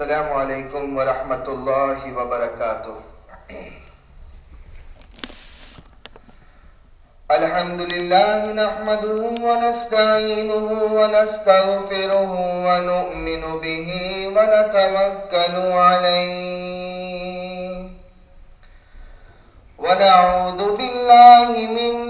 السلام علیکم ورحمۃ اللہ وبرکاتہ الحمد لله نحمده ونستعينه ونستغفره ونؤمن به ونتوكل عليه. ونعوذ بالله من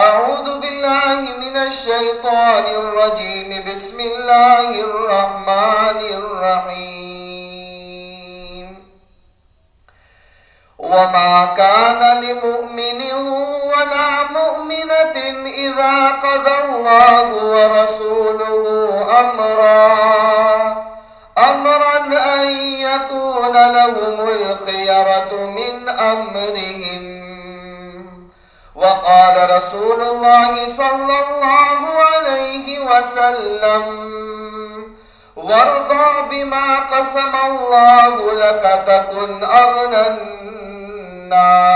أعوذ بالله من الشيطان الرجيم. بسم الله الرحمن الرحيم. وما كان لمؤمن ولا مؤمنة إذا قضى الله ورسوله أمرا أمرا أن يكون لهم الخيرة من أمرهم. وقال رسول الله صلى الله عليه وسلم وارضى بما قسم الله لك تكن أغنى الناس.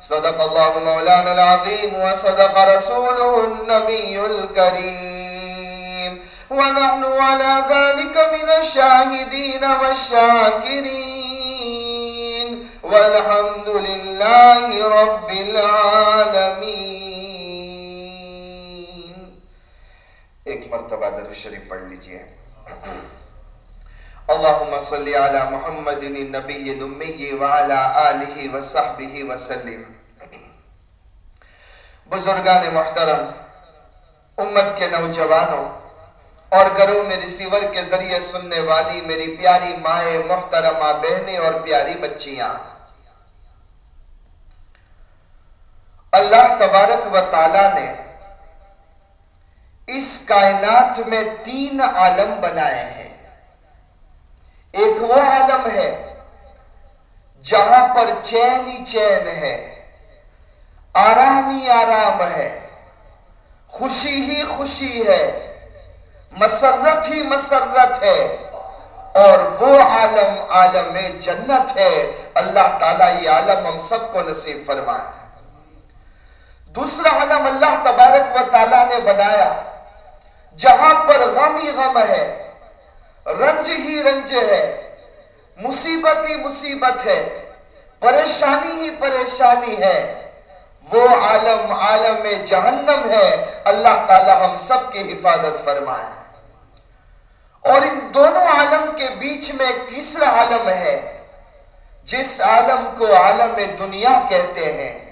صدق الله مولانا العظيم وصدق رسوله النبي الكريم. ونحن على ذلك من الشاهدين والشاكرين. والحمد لله رب العالمين ایک مرتبہ در شریف پڑھ لیجیے۔ اللہم صلی علی محمد النبی الامی وعلا آلہ وصحبہ وسلم۔ بزرگان محترم، امت کے نوجوانوں اور گھروں میں ریسیور کے ذریعے سننے والی میری پیاری مائیں محترمہ بہنیں اور پیاری بچیاں اللہ تبارک و تعالی نے اس کائنات میں تین عالم بنائے ہیں۔ ایک وہ عالم ہے جہاں پر چین ہی چین ہے آرام ہی آرام ہے، خوشی ہی خوشی ہے، مسرت ہی مسرت ہے۔ اور وہ عالم عالم جنت ہے۔ اللہ تعالیٰ یہ عالم ہم سب کو نصیب فرمائے۔ دوسرا عالم اللہ تبارک و تعالیٰ نے بنایا، جہاں پر غم ہی غم ہے، رنج ہی رنج ہے، مصیبت ہی مصیبت ہے، پریشانی ہی پریشانی ہے۔ وہ عالم عالم جہنم ہے، اللہ تعالی ہم سب کی حفاظت فرمائے۔ اور ان دونوں عالم کے بیچ میں ایک تیسرا عالم ہے، جس عالم کو عالم دنیا کہتے ہیں۔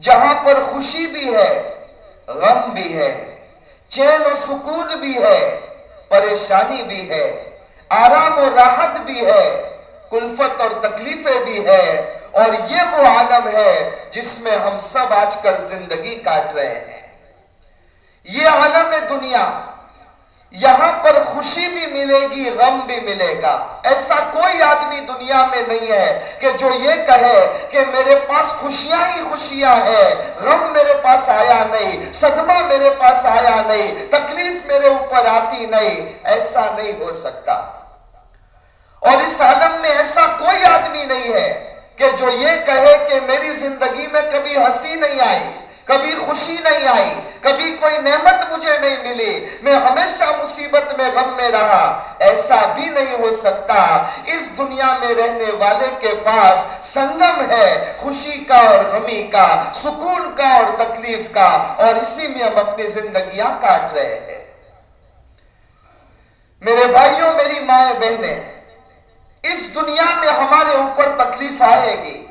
جہاں پر خوشی بھی ہے، غم بھی ہے، چین و سکون بھی ہے، پریشانی بھی ہے، آرام و راحت بھی ہے، کلفت اور تکلیفیں بھی ہے، اور یہ وہ عالم ہے جس میں ہم سب آج کل زندگی کاٹ رہے ہیں۔ یہ عالم دنیا۔ یہاں پر خوشی بھی ملے گی، غم بھی ملے گا۔ ایسا کوئی آدمی دنیا میں نہیں ہے کہ جو یہ کہے کہ میرے پاس خوشیاں ہی خوشیاں ہیں، غم میرے پاس آیا نہیں، صدمہ میرے پاس آیا نہیں، تکلیف میرے اوپر آتی نہیں، ایسا نہیں ہو سکتا۔ اور اس عالم میں ایسا کوئی آدمی نہیں ہے کہ جو یہ کہے کہ میری زندگی میں کبھی ہنسی نہیں آئی۔ کبھی خوشی نہیں آئی، کبھی کوئی نعمت مجھے نہیں ملی۔ میں ہمیشہ مصیبت میں غم میں رہا۔ ایسا بھی نہیں ہو سکتا۔ اس دنیا میں رہنے والے کے پاس سنگم ہے، خوشی کا اور غمی کا، سکون کا اور تکلیف کا۔ اور اسی میں ہم اپنی زندگیاں کاٹ رہے ہیں۔ میرے بھائیوں، میری مائیں بہنیں، اس دنیا میں ہمارے اوپر تکلیف آئے گی۔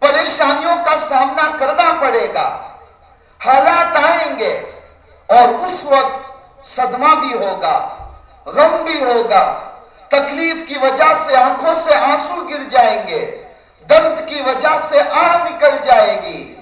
پریشانیوں کا سامنا کرنا پڑے گا۔ حالات آئیں گے اور اس وقت صدمہ بھی ہوگا، غم بھی ہوگا۔ تکلیف کی وجہ سے آنکھوں سے آنسو گر جائیں گے درد کی وجہ سے آ نکل جائے گی۔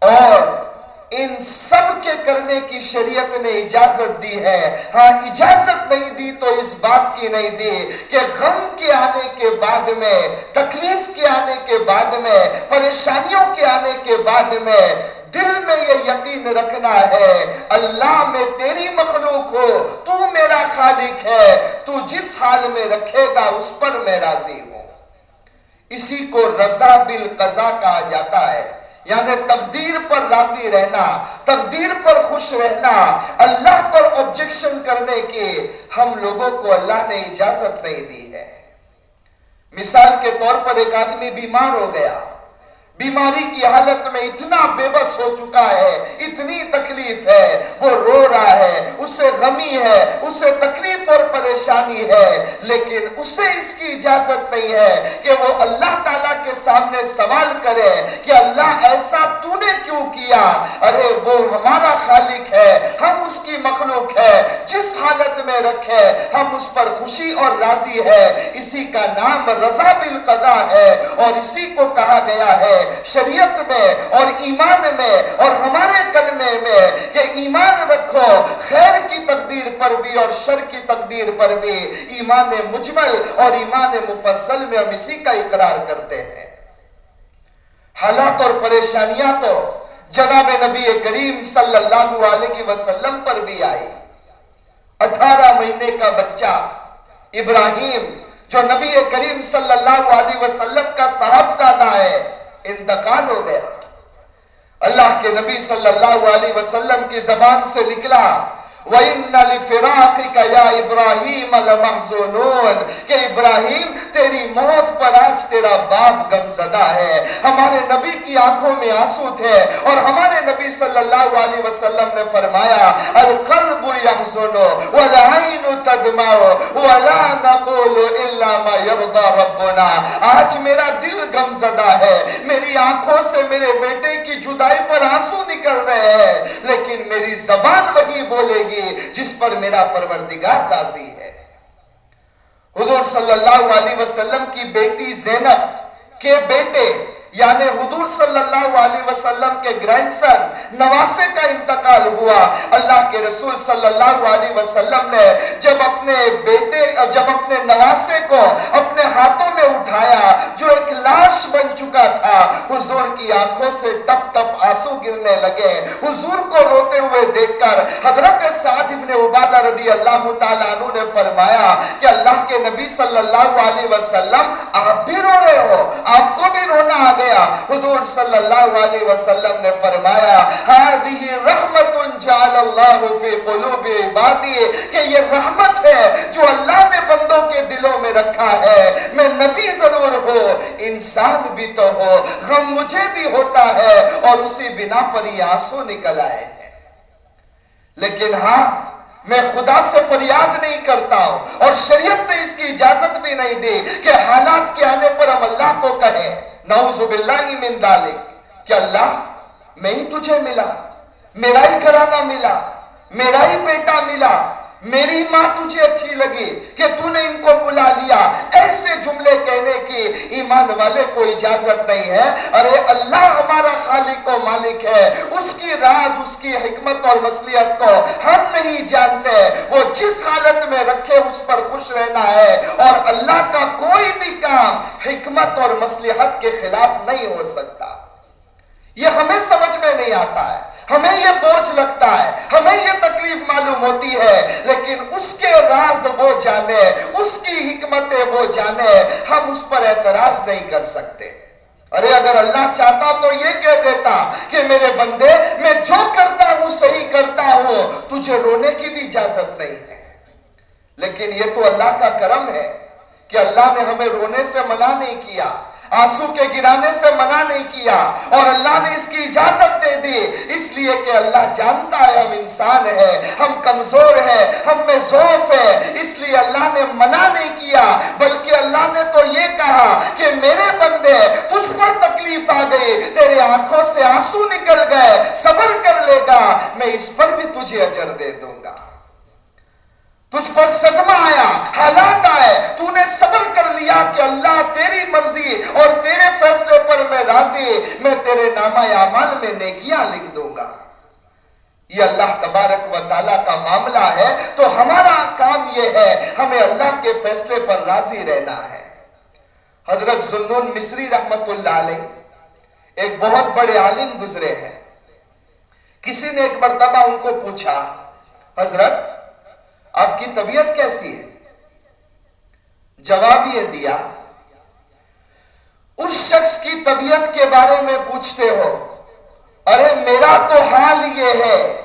اور ان سب کے کرنے کی شریعت نے اجازت دی ہے۔ ہاں اجازت نہیں دی تو اس بات کی نہیں دی کہ غم کے آنے کے بعد میں، تکلیف کے آنے کے بعد میں، پریشانیوں کے آنے کے بعد میں دل میں یہ یقین رکھنا ہے، اللہ میں تیری مخلوق ہو، تو میرا خالق ہے، تو جس حال میں رکھے گا اس پر میں راضی ہوں۔ اسی کو رضا بالقضا کہا جاتا ہے۔ یعنی تقدیر پر راضی رہنا، تقدیر پر خوش رہنا، اللہ پر آبجیکشن کرنے کی ہم لوگوں کو اللہ نے اجازت نہیں دی ہے۔ مثال کے طور پر ایک آدمی بیمار ہو گیا۔ بیماری کی حالت میں اتنا بے بس ہو چکا ہے، اتنی تکلیف ہے، وہ رو رہا ہے، اسے غمی ہے، اسے تکلیف اور پریشانی ہے، لیکن اسے اس کی اجازت نہیں ہے کہ وہ اللہ تعالیٰ کے سامنے سوال کرے کہ اللہ ایسا تو نے کیوں کیا؟ ارے، وہ ہمارا خالق ہے، ہم اس کی مخلوق ہے، جس حالت میں رکھے، ہم اس پر خوشی اور راضی ہے، اسی کا نام رضا بالقضا ہے اور اسی کو کہا گیا ہے شریعت میں اور ایمان میں اور ہمارے کلمے میں کہ ایمان رکھو، خیر کی تقدیر پر بھی اور شر کی تقدیر پر بھی ایمان مجمل اور ایمان مفصل میں ہم اسی کا اقرار کرتے ہیں۔ حالات اور پریشانیاں تو جناب نبی کریم صلی اللہ علیہ وسلم پر بھی آئی اٹھارہ مہینے کا بچہ ابراہیم، جو نبی کریم صلی اللہ علیہ وسلم کا صاحبزادہ ہے انتقال ہو گیا۔ اللہ کے نبی صلی اللہ علیہ وسلم کی زبان سے نکلا۔ وَإِنَّ لِفِرَاقِكَ يَا إِبْرَاهِيمَ لَمَحْزُنُونَ کہ ابراہیم تیری موت پر آج تیرا باپ گمزدہ ہے۔ ہمارے نبی کی آنکھوں میں آنسو تھے اور ہمارے نبی صلی اللہ علیہ وسلم نے فرمایا، القلب يحزن والعين تدمع ولا نقول الا ما يرضى ربنا۔ آج میرا دل گمزدہ ہے، میری آنکھوں سے میرے بیٹے کی جدائی پر آنسو نکل رہے ہیں، لیکن میری زبان وہی بولے گی۔ جس پر میرا پروردگار راضی ہے۔ حضور صلی اللہ علیہ وسلم کی بیٹی زینب کے بیٹے یعنی حضور صلی اللہ علیہ وسلم کے گرینڈ سن نواسے کا انتقال ہوا۔ اللہ کے رسول صلی اللہ علیہ وسلم نے جب اپنے بیٹے، جب اپنے نواسے کو اپنے ہاتھوں میں اٹھایا، جو ایک لاش بن چکا تھا، حضور کی آنکھوں سے ٹپ ٹپ آنسو گرنے لگے۔ حضور کو روتے ہوئے دیکھ کر حضرت سعد ابن عبادہ رضی اللہ تعالیٰ عنہ نے فرمایا کہ اللہ کے نبی صلی اللہ علیہ وسلم، آپ بھی رو رہے ہو، آپ کو بھی رونا آ گیا فرمایا، حضور صلی اللہ علیہ وسلم نے فرمایا هذه رحمت جعل اللہ فی قلوب عبادی کہ یہ رحمت ہے جو اللہ نے بندوں کے دلوں میں رکھا ہے۔ میں نبی ضرور ہو انسان بھی تو ہو، غم مجھے بھی ہوتا ہے اور اسی بنا پر یہ آنسو نکل آئے ہیں۔ لیکن ہاں میں خدا سے فریاد نہیں کرتا ہوں اور شریعت نے اس کی اجازت بھی نہیں دی کہ حالات کے آنے پر ہم اللہ کو کہیں۔ نعوذ باللہ من دالک کہ اللہ میں ہی تجھے ملا، میرا ہی گھرانہ ملا، میرا ہی بیٹا ملا میری ماں تجھے اچھی لگی کہ تو نے ان کو بلا لیا۔ ایسے جملے کہنے کی ایمان والے کو اجازت نہیں ہے۔ ارے، اللہ ہمارا خالق و مالک ہے۔ اس کی راز، اس کی حکمت اور مسلیت کو ہم نہیں جانتے۔ وہ جس حالت میں رکھے، اس پر خوش رہنا ہے۔ اور اللہ کا کوئی بھی کام حکمت اور مسلحت کے خلاف نہیں ہو سکتا۔ یہ ہمیں سمجھ میں نہیں آتا ہے۔ ہمیں یہ بوجھ لگتا ہے، ہمیں یہ تکلیف معلوم ہوتی ہے، لیکن اس کے راز وہ جانے، اس کی حکمتیں وہ جانے، ہم اس پر اعتراض نہیں کر سکتے۔ ارے، اگر اللہ چاہتا تو یہ کہہ دیتا کہ میرے بندے، میں جو کرتا ہوں، صحیح کرتا ہوں، تجھے رونے کی بھی اجازت نہیں ہے۔ لیکن یہ تو اللہ کا کرم ہے کہ اللہ نے ہمیں رونے سے منع نہیں کیا۔ آنسو کے گرانے سے منع نہیں کیا اور اللہ نے اس کی اجازت دے دی۔ اس لیے کہ اللہ جانتا ہے ہم انسان ہے ہم کمزور ہے ہم میں ضعف ہے۔ اس لیے اللہ نے منع نہیں کیا، بلکہ اللہ نے تو یہ کہا کہ میرے بندے، تجھ پر تکلیف آ گئی، تیرے آنکھوں سے آنسو نکل گئے، صبر کر لے گا، میں اس پر بھی تجھے اجر دے دوں گا۔ تجھ پر صدمہ آیا میں میں تیرے نامہ اعمال میں نیکیاں لکھ دوں گا۔ یہ اللہ تبارک و تعالیٰ کا معاملہ ہے، تو ہمارا کام یہ ہے، ہمیں اللہ کے فیصلے پر راضی رہنا ہے۔ حضرت زنون مصری رحمت اللہ علیہ ایک بہت بڑے عالم گزرے ہیں۔ کسی نے ایک مرتبہ ان کو پوچھا، حضرت، آپ کی طبیعت کیسی ہے؟ جواب یہ دیا اس شخص کی طبیعت کے بارے میں پوچھتے ہو۔ ارے، میرا تو حال یہ ہے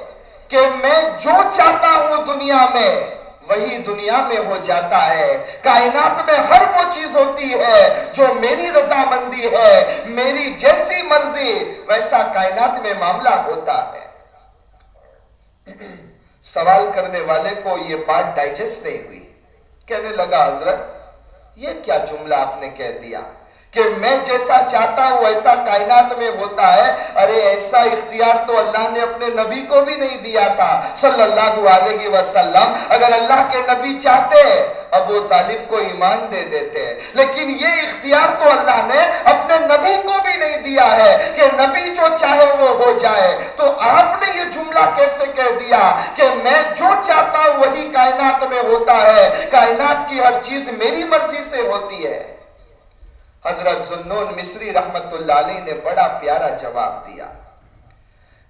کہ میں جو چاہتا ہوں دنیا میں، وہی دنیا میں ہو جاتا ہے۔ کائنات میں ہر وہ چیز ہوتی ہے جو میری رضامندی ہے، میری جیسی مرضی، ویسا کائنات میں معاملہ ہوتا ہے۔ سوال کرنے والے کو یہ بات ڈائجسٹ نہیں ہوئی۔ کہنے لگا، حضرت، یہ کیا جملہ آپ نے کہہ دیا؟ کہ میں جیسا چاہتا ہوں ایسا کائنات میں ہوتا ہے۔ ارے ایسا اختیار تو اللہ نے اپنے نبی کو بھی نہیں دیا تھا، صلی اللہ علیہ وسلم۔ اگر اللہ کے نبی چاہتے، ابو طالب کو ایمان دے دیتے۔ لیکن یہ اختیار تو اللہ نے اپنے نبی کو بھی نہیں دیا ہے کہ نبی جو چاہے وہ ہو جائے۔ تو آپ نے یہ جملہ کیسے کہہ دیا کہ میں جو چاہتا ہوں وہی کائنات میں ہوتا ہے؟ کائنات کی ہر چیز میری مرضی سے ہوتی ہے۔ حضرت زنون مصری رحمت اللہ علیہ نے بڑا پیارا جواب دیا۔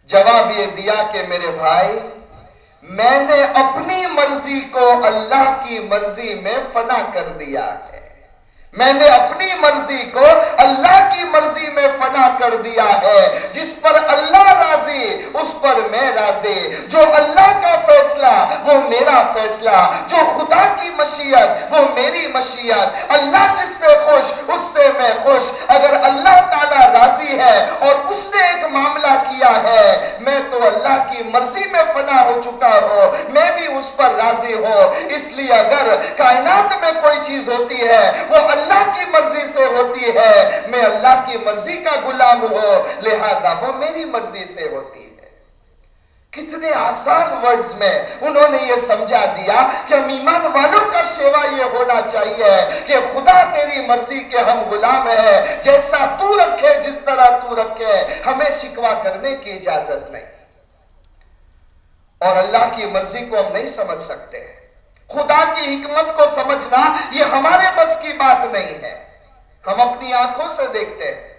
جواب یہ دیا کہ میرے بھائی، میں نے اپنی مرضی کو اللہ کی مرضی میں فنا کر دیا ہے۔ میں نے اپنی مرضی کو اللہ کی مرضی میں فنا کر دیا ہے۔ جس پر اللہ راضی، اس پر میں راضی۔ جو اللہ کا فیصلہ، وہ میرا فیصلہ۔ جو خدا کی مشیت، وہ میری مشیت۔ اللہ جس سے خوش، اس سے میں خوش۔ اگر اللہ تعالی راضی ہے اور اس نے ایک معاملہ کیا ہے، میں تو اللہ کی مرضی میں فنا ہو چکا ہو۔ میں بھی اس پر راضی ہو اس لیے اگر کائنات میں کوئی چیز ہوتی ہے، وہ اللہ اللہ کی مرضی سے ہوتی ہے، میں اللہ کی مرضی کا غلام ہو لہذا وہ میری مرضی سے ہوتی ہے۔ کتنے آسان ورڈز میں انہوں نے یہ سمجھا دیا کہ ہم ایمان والوں کا شیوا یہ ہونا چاہیے کہ خدا تیری مرضی کے ہم غلام ہیں، جیسا تو رکھے، جس طرح تو رکھے، ہمیں شکوا کرنے کی اجازت نہیں۔ اور اللہ کی مرضی کو ہم نہیں سمجھ سکتے۔ ہیں خدا کی حکمت کو سمجھنا یہ ہمارے بس کی بات نہیں ہے۔ ہم اپنی آنکھوں سے دیکھتے ہیں۔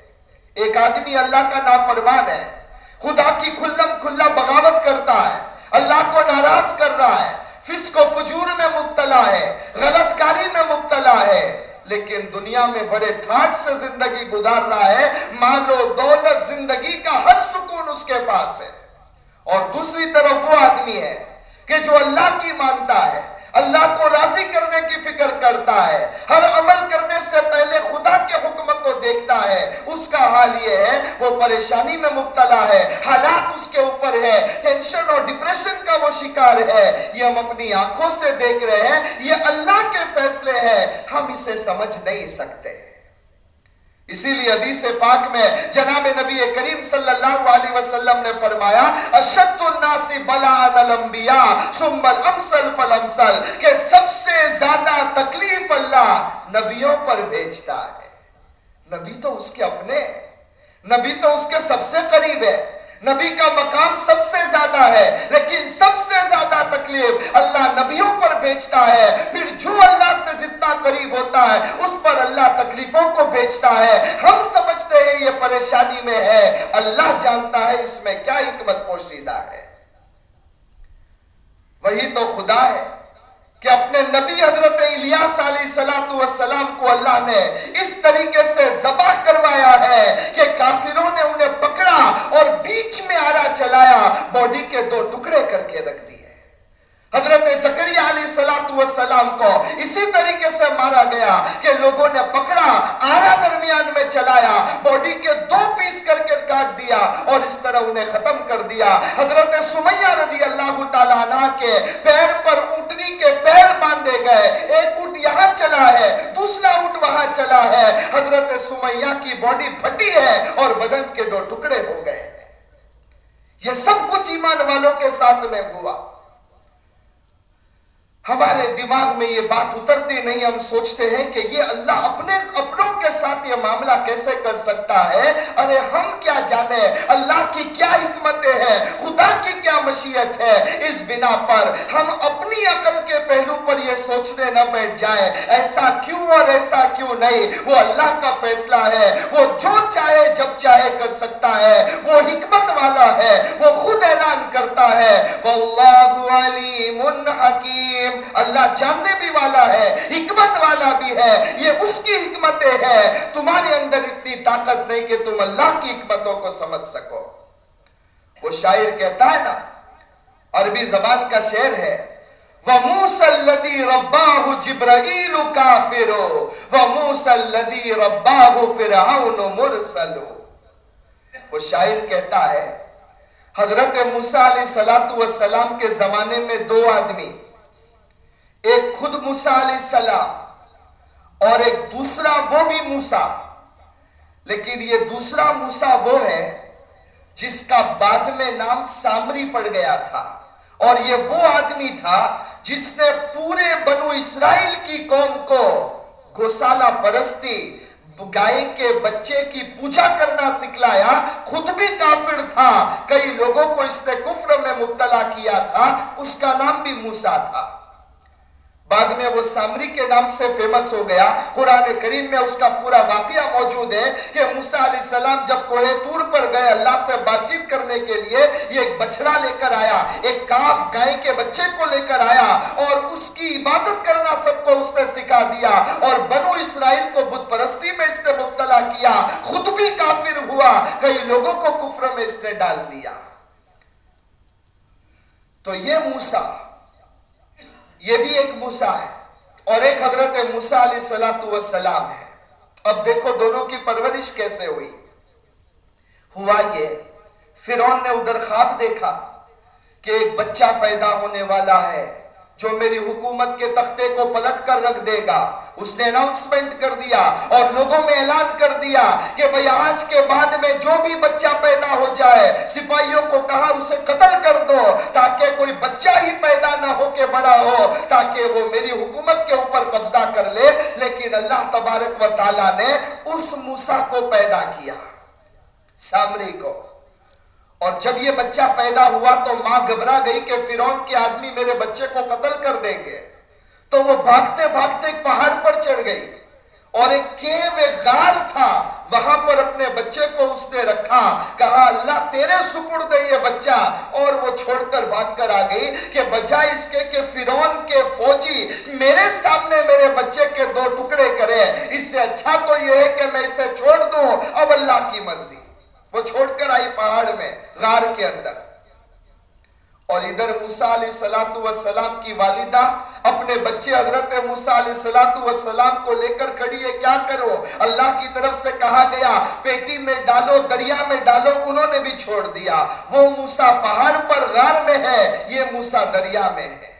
ایک آدمی اللہ کا نافرمان ہے۔ خدا کی کھلم کھلا بغاوت کرتا ہے۔ اللہ کو ناراض کر رہا ہے۔ فسق و فجور میں مبتلا ہے۔ غلط کاری میں مبتلا ہے۔ لیکن دنیا میں بڑے ٹھاٹ سے زندگی گزار رہا ہے۔ مانو دولت زندگی کا ہر سکون اس کے پاس ہے۔ اور دوسری طرف وہ آدمی ہے کہ جو اللہ کی مانتا ہے۔ اللہ کو راضی کرنے کی فکر کرتا ہے، ہر عمل کرنے سے پہلے خدا کے حکم کو دیکھتا ہے۔ اس کا حال یہ ہے، وہ پریشانی میں مبتلا ہے، حالات اس کے اوپر ہے۔ ٹینشن اور ڈپریشن کا وہ شکار ہے۔ یہ ہم اپنی آنکھوں سے دیکھ رہے ہیں، یہ اللہ کے فیصلے ہیں۔ ہم اسے سمجھ نہیں سکتے۔ اسی لیے حدیث پاک میں جناب نبی کریم صلی اللہ علیہ وسلم نے فرمایا، اشد الناس بلان الانبیاء ثم الامثل فالامثل، کہ سب سے زیادہ تکلیف اللہ نبیوں پر بھیجتا ہے۔ نبی تو اس کے اپنے نبی تو اس کے سب سے قریب ہے نبی کا مقام سب سے زیادہ ہے، لیکن سب سے زیادہ تکلیف اللہ نبیوں پر بیچتا ہے۔ پھر جو اللہ سے جتنا قریب ہوتا ہے، اس پر اللہ تکلیفوں کو بیچتا ہے۔ ہم سمجھتے ہیں یہ پریشانی میں ہے۔ اللہ جانتا ہے اس میں کیا حکمت پوشیدہ ہے۔ وہی تو خدا ہے۔ کہ اپنے نبی حضرت الیاس علیہ السلام کو اللہ نے اس طریقے سے زبا کروایا ہے کہ کافروں نے انہیں پکڑا اور بیچ میں آرا چلایا باڈی کے دو ٹکڑے کر کے رکھ دی حضرت زکریہ علیہ والسلام کو اسی طریقے سے مارا گیا کہ لوگوں نے پکڑا، آرا درمیان میں چلایا باڈی کے دو پیس کر کے کاٹ دیا اور اس طرح انہیں ختم کر دیا۔ حضرت سمیہ رضی اللہ تعالیٰ عنہ کے پیر پر اونٹنی کے پیر باندھے گئے۔ ایک اونٹ یہاں چلا ہے، دوسرا اونٹ وہاں چلا ہے۔ حضرت سمیہ کی باڈی پھٹی ہے اور بدن کے دو ٹکڑے ہو گئے ہیں۔ یہ سب کچھ ایمان والوں کے ساتھ میں ہوا۔ ہمارے دماغ میں یہ بات اترتی نہیں، ہم سوچتے ہیں کہ یہ اللہ اپنے اپنوں کے ساتھ یہ معاملہ کیسے کر سکتا ہے؟ ارے، ہم کیا جانے؟ اللہ کی کیا حکمتیں ہیں؟ خدا کی کیا مشیت ہے؟ اس بنا پر ہم اپنی عقل کے پہلو پر یہ سوچنے نہ بیٹھ جائیں۔ ایسا کیوں اور ایسا کیوں نہیں؟ وہ اللہ کا فیصلہ ہے۔ وہ جو چاہے، جب چاہے کر سکتا ہے۔ وہ حکمت والا ہے۔ وہ خود اعلان کرتا ہے۔ واللہ علیم حکیم۔ اللہ جاننے بھی والا ہے، حکمت والا بھی ہے، یہ اس کی حکمتیں ہیں۔ تمہارے اندر اتنی طاقت نہیں کہ تم اللہ کی حکمتوں کو سمجھ سکو۔ وہ شاعر کہتا ہے نا، عربی زبان کا شعر ہے۔ وَمُوسَى الَّذِي رَبَّاهُ جِبْرَئِيلُ كَافِرُ وَمُوسَى الَّذِي رَبَّاهُ فِرْعَوْنُ مُرْسَلُ وہ شاعر کہتا ہے، حضرت موسیٰ علیہ السلام کے زمانے میں دو آدمی ایک خود موسیٰ علیہ السلام اور ایک دوسرا وہ بھی موسیٰ۔ لیکن یہ دوسرا موسیٰ وہ ہے جس کا بعد میں نام سامری پڑ گیا تھا۔ اور یہ وہ آدمی تھا جس نے پورے بنو اسرائیل کی قوم کو گوسالہ پرستی، گائے کے بچے کی پوجا کرنا سکھلایا۔ خود بھی کافر تھا۔ کئی لوگوں کو اس نے کفر میں مبتلا کیا تھا۔ اس کا نام بھی موسیٰ تھا۔ بعد میں وہ سامری کے نام سے فیمس ہو گیا۔ قرآن کریم میں اس کا پورا واقعہ موجود ہے کہ موسیٰ علیہ السلام جب کوہ تور پر گئے اللہ سے بات چیت کرنے کے لیے، یہ ایک بچڑا لے کر آیا، ایک کاف گائے کے بچے کو لے کر آیا اور اس کی عبادت کرنا سب کو اس نے سکھا دیا اور بنو اسرائیل کو بت پرستی میں اس نے مبتلا کیا۔ خود بھی کافر ہوا، کئی لوگوں کو کفر میں اس نے ڈال دیا۔ تو یہ موسیٰ یہ بھی ایک موسیٰ ہے اور ایک حضرت موسیٰ علیہ السلام ہے۔ اب دیکھو دونوں کی پرورش کیسے ہوئی۔ ہوا یہ فیرون نے ادھر خواب دیکھا کہ ایک بچہ پیدا ہونے والا ہے جو میری حکومت کے تختے کو پلٹ کر رکھ دے گا۔ اس نے اناؤنسمنٹ کر دیا اور لوگوں میں اعلان کر دیا کہ بھئی آج کے بعد میں جو بھی بچہ پیدا ہو جائے، سپاہیوں کو کہا اسے قتل کر دو تاکہ کوئی بچہ ہی پیدا نہ ہو کے بڑا ہو، تاکہ وہ میری حکومت کے اوپر قبضہ کر لے۔ لیکن اللہ تبارک و تعالیٰ نے اس موسیٰ کو پیدا کیا سامری کو۔ اور جب یہ بچہ پیدا ہوا تو ماں گھبرا گئی کہ فیرون کے آدمی میرے بچے کو قتل کر دیں گے۔ تو وہ بھاگتے بھاگتے ایک پہاڑ پر چڑھ گئی اور ایک کیو غار تھا، وہاں پر اپنے بچے کو اس نے رکھا، کہا، اللہ تیرے سپر دے یہ بچہ۔ اور وہ چھوڑ کر بھاگ کر آ گئی کہ بجائے اس کے کہ فیرون کے فوجی میرے سامنے میرے بچے کے دو ٹکڑے کرے۔ اس سے اچھا تو یہ ہے کہ میں اسے چھوڑ دوں، اب اللہ کی مرضی۔ وہ چھوڑ کر آئی پہاڑ میں، غار کے اندر۔ اور ادھر موسیٰ علیہ السلام کی والدہ اپنے بچے حضرت موسیٰ علیہ السلام کو لے کر کھڑی ہے، کیا کرو؟ اللہ کی طرف سے کہا گیا، پیٹی میں ڈالو، دریا میں ڈالو، انہوں نے بھی چھوڑ دیا۔ وہ موسیٰ پہاڑ پر غار میں ہے، یہ موسیٰ دریا میں ہے۔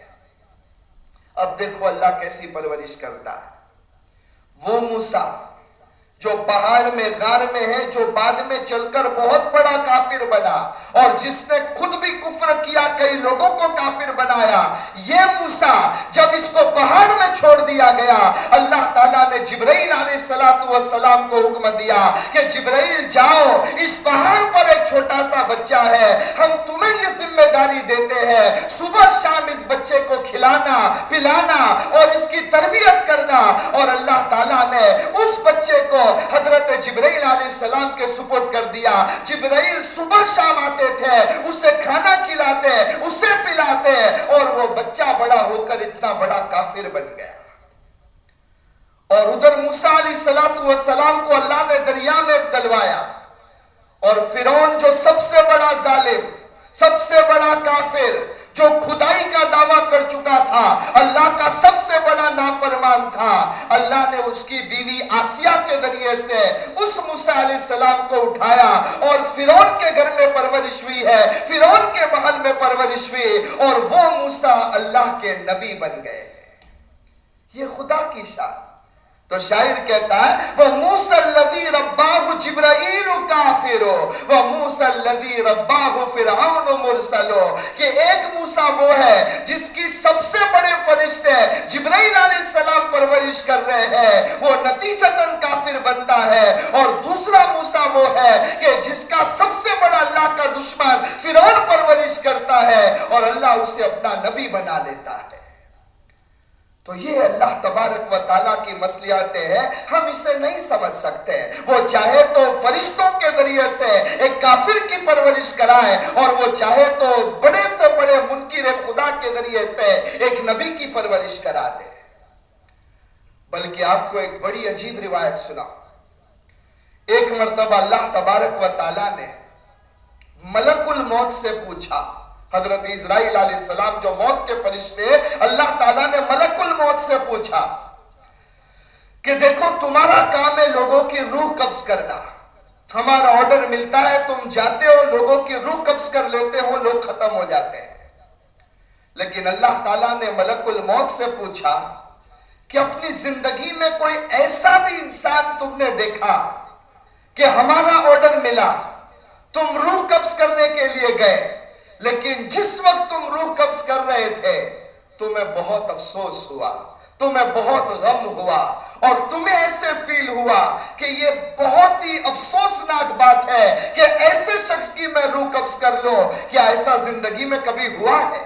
اب دیکھو اللہ کیسی پرورش کرتا ہے۔ وہ موسیٰ جو پہاڑ میں غار میں ہے، جو بعد میں چل کر بہت بڑا کافر بنا۔ اور جس نے خود بھی کفر کیا، کئی لوگوں کو کافر بنایا۔ یہ موسیٰ جب اس کو پہاڑ میں چھوڑ دیا گیا، اللہ تعالیٰ نے جبرائیل علیہ السلام کو حکم دیا کہ جبرائیل جاؤ، اس پہاڑ پر ایک چھوٹا سا بچہ ہے۔ ہم تمہیں یہ ذمہ داری دیتے ہیں، صبح شام اس بچے کو کھلانا، پلانا اور اس کی تربیت کرنا۔ اور اللہ تعالیٰ نے اس بچے کو حضرت جبرائیل علیہ السلام کے سپورٹ کر دیا۔ جبرائیل صبح شام آتے تھے، اسے کھانا کھلاتے، اسے پلاتے اور وہ بچہ بڑا ہو کر اتنا بڑا کافر بن گیا۔ اور ادھر موسیٰ علیہ السلام کو اللہ نے دریا میں دلوایا اور فیرون جو سب سے بڑا ظالم، سب سے بڑا کافر جو خدائی کا دعویٰ کر چکا تھا، اللہ کا سب سے بڑا نافرمان تھا۔ اللہ نے اس کی بیوی آسیہ کے ذریعے سے اس موسیٰ علیہ السلام کو اٹھایا اور فیرون کے گھر میں پرورش ہوئی ہے۔ فیرون کے محل میں پرورش ہوئی اور وہ موسیٰ اللہ کے نبی بن گئے۔ یہ خدا کی شاہ تو شاعر کہتا ہے وہ موسل لدی رباہ جبرائیل کافرو وہ موسل لدی رباہ فرعون مرسلو کہ ایک موسیٰ وہ ہے جس کی سب سے بڑے فرشتے جبرائیل علیہ السلام پرورش کر رہے ہیں۔ وہ نتیجتاً کافر بنتا ہے۔ اور دوسرا موسیٰ وہ ہے کہ جس کا سب سے بڑا اللہ کا دشمن فرعون پرورش کرتا ہے اور اللہ اسے اپنا نبی بنا لیتا ہے۔ تو یہ اللہ تبارک و تعالیٰ کی مسلیاتیں ہیں، ہم اسے نہیں سمجھ سکتے۔ وہ چاہے تو فرشتوں کے ذریعے سے ایک کافر کی پرورش کرائے، اور وہ چاہے تو بڑے سے بڑے منکر خدا کے ذریعے سے ایک نبی کی پرورش کرا دے۔ بلکہ آپ کو ایک بڑی عجیب روایت سنا ایک مرتبہ اللہ تبارک و تعالیٰ نے ملک الموت سے پوچھا حضرت اسرائیل علیہ السلام جو موت کے فرشتے، اللہ تعالیٰ نے ملک الموت سے پوچھا کہ دیکھو، تمہارا کام ہے لوگوں کی روح قبض کرنا۔ ہمارا آرڈر ملتا ہے، تم جاتے ہو، لوگوں کی روح قبض کر لیتے ہو، لوگ ختم ہو جاتے ہیں۔ لیکن اللہ تعالیٰ نے ملک الموت سے پوچھا کہ اپنی زندگی میں کوئی ایسا بھی انسان تم نے دیکھا کہ ہمارا آرڈر ملا، تم روح قبض کرنے کے لیے گئے؟ لیکن جس وقت تم روح قبض کر رہے تھے، تمہیں بہت افسوس ہوا، تمہیں بہت غم ہوا اور تمہیں ایسے فیل ہوا کہ یہ بہت ہی افسوسناک بات ہے کہ ایسے شخص کی میں روح قبض کر لو کیا ایسا زندگی میں کبھی ہوا ہے؟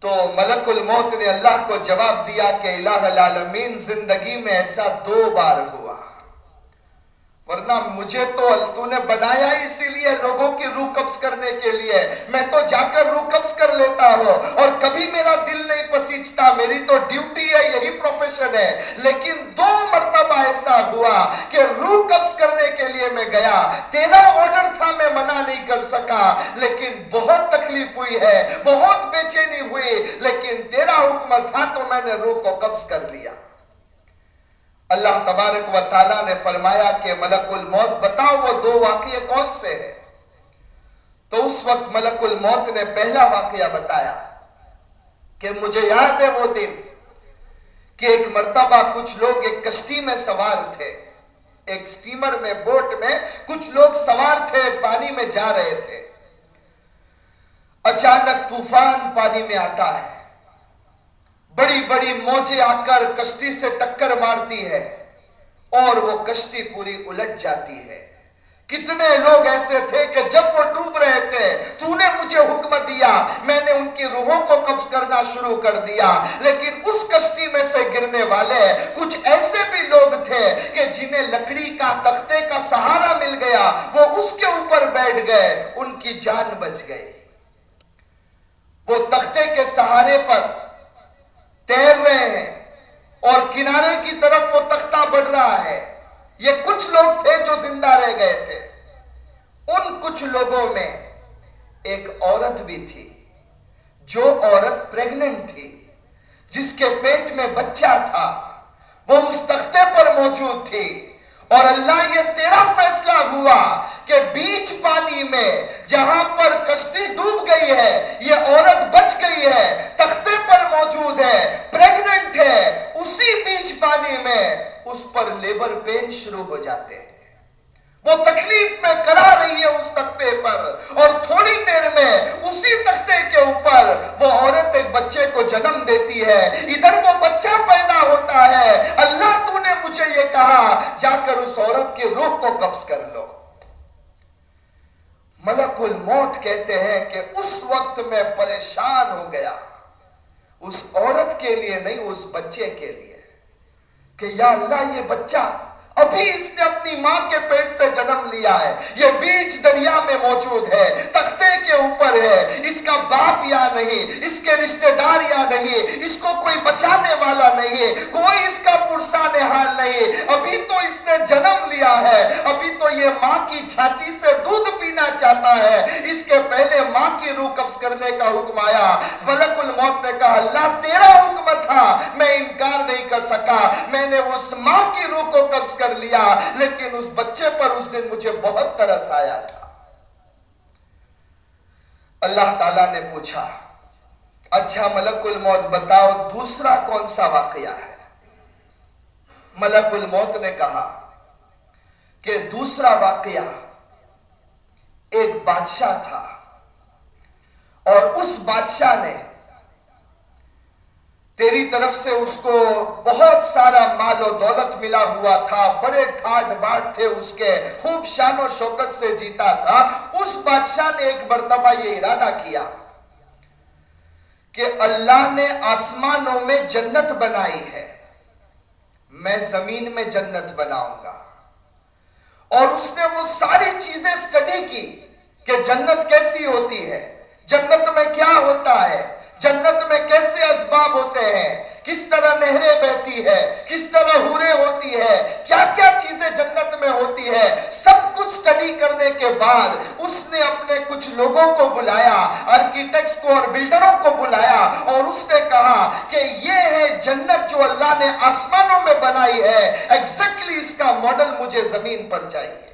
تو ملک الموت نے اللہ کو جواب دیا کہ الہ العالمین زندگی میں ایسا دو بار ہوا۔ ورنہ مجھے تو تو نے بنایا اسی لیے لوگوں کی روح قبض کرنے کے لیے۔ میں تو جا کر روح قبض کر لیتا ہوں اور کبھی میرا دل نہیں پسیچتا میری تو ڈیوٹی ہے، یہی پروفیشن ہے۔ لیکن دو مرتبہ ایسا ہوا کہ روح قبض کرنے کے لیے میں گیا۔ تیرا آرڈر تھا، میں منع نہیں کر سکا۔ لیکن بہت تکلیف ہوئی ہے، بہت بے چینی ہوئی۔ لیکن تیرا حکم تھا تو میں نے روح کو قبض کر لیا۔ اللہ تبارک و تعالیٰ نے فرمایا کہ ملک الموت، بتاؤ وہ دو واقعے کون سے ہیں؟ تو اس وقت ملک الموت نے پہلا واقعہ بتایا کہ مجھے یاد ہے وہ دن کہ ایک مرتبہ کچھ لوگ ایک کشتی میں سوار تھے۔ ایک سٹیمر میں بوٹ میں کچھ لوگ سوار تھے، پانی میں جا رہے تھے۔ اچانک طوفان پانی میں آتا ہے۔ بڑی بڑی موجے آ کر کشتی سے ٹکر مارتی ہے اور وہ کشتی پوری الٹ جاتی ہے۔ کتنے لوگ ایسے تھے کہ جب وہ ڈوب رہے تھے، تو نے مجھے حکم دیا، میں نے ان کی روحوں کو قبض کرنا شروع کر دیا۔ لیکن اس کشتی میں سے گرنے والے کچھ ایسے بھی لوگ تھے کہ جنہیں لکڑی کا، تختے کا سہارا مل گیا، وہ اس کے اوپر بیٹھ گئے، ان کی جان بچ گئی۔ وہ تختے کے سہارے پر تیر رہے ہیں اور کنارے کی طرف وہ تختہ بڑھ رہا ہے۔ یہ کچھ لوگ تھے جو زندہ رہ گئے تھے۔ ان کچھ لوگوں میں ایک عورت بھی تھی، جو عورت پریگننٹ تھی، جس کے پیٹ میں بچہ تھا۔ وہ اس تختے پر موجود تھی۔ اور اللہ یہ تیرا فیصلہ ہوا کہ بیچ پانی میں جہاں پر کشتی ڈوب گئی ہے، یہ عورت بچ گئی ہے، تختے پر موجود ہے پریگننٹ ہے، اسی بیچ پانی میں اس پر لیبر پین شروع ہو جاتے ہیں۔ وہ تکلیف میں کرا رہی ہے اس تختے پر اور تھوڑی دیر میں اسی تختے کے اوپر وہ عورت ایک بچے کو جنم دیتی ہے۔ ادھر وہ بچہ پیدا ہوتا ہے۔ اللہ تو نے مجھے یہ کہا، جا کر اس عورت کی روح کو قبض کر لو۔ ملک الموت کہتے ہیں کہ اس وقت میں پریشان ہو گیا۔ اس عورت کے لیے نہیں، اس بچے کے لیے کہ یا اللہ یہ بچہ ابھی اس نے اپنی ماں کے پیٹ سے جنم لیا ہے۔ یہ بیچ دریا میں موجود ہے، تختے کے اوپر ہے۔ اس کا باپ یا نہیں، اس کے رشتہ دار یا نہیں، اس کو کوئی بچانے والا نہیں، کوئی اس کا پرسان حال نہیں۔ ابھی تو اس نے جنم لیا ہے۔ ابھی تو یہ ماں کی چھاتی سے دودھ پینا چاہتا ہے۔ اس کے پہلے ماں کی روح قبض کرنے کا حکم آیا۔ ملک الموت نے کہا، اللہ تیرا حکم تھا، میں انکار نہیں کر سکا۔ میں نے اس ماں کی روح کو قبض کر لیا، لیکن اس بچے پر اس دن مجھے بہت ترس آیا تھا۔ اللہ تعالیٰ نے پوچھا اچھا ملک الموت بتاؤ، دوسرا کون سا واقعہ ہے؟ ملک الموت نے کہا کہ دوسرا واقعہ ایک بادشاہ تھا اور اس بادشاہ نے تیری طرف سے اس کو بہت سارا مال و دولت ملا ہوا تھا، بڑے ٹھاٹ باٹ تھے اس کے، خوب شان و شوکت سے جیتا تھا۔ اس بادشاہ نے ایک مرتبہ یہ ارادہ کیا کہ اللہ نے آسمانوں میں جنت بنائی ہے۔ میں زمین میں جنت بناؤں گا۔ اور اس نے وہ ساری چیزیں سٹڈی کی کہ جنت کیسی ہوتی ہے، جنت میں کیا ہوتا ہے جنت میں کیسے اسباب ہوتے ہیں؟ کس طرح نہریں بہتی ہے کس طرح ہورے ہوتی ہے کیا کیا چیزیں جنت میں ہوتی ہے سب کچھ سٹڈی کرنے کے بعد اس نے اپنے کچھ لوگوں کو بلایا آرکیٹیکٹس کو اور بلڈروں کو بلایا اور اس نے کہا کہ یہ ہے جنت جو اللہ نے آسمانوں میں بنائی ہے۔ ایگزیکٹلی اس کا ماڈل مجھے زمین پر چاہیے۔